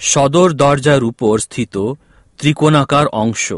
সদর দরজার উপর স্থিত ত্রিকোণাকার অংশ।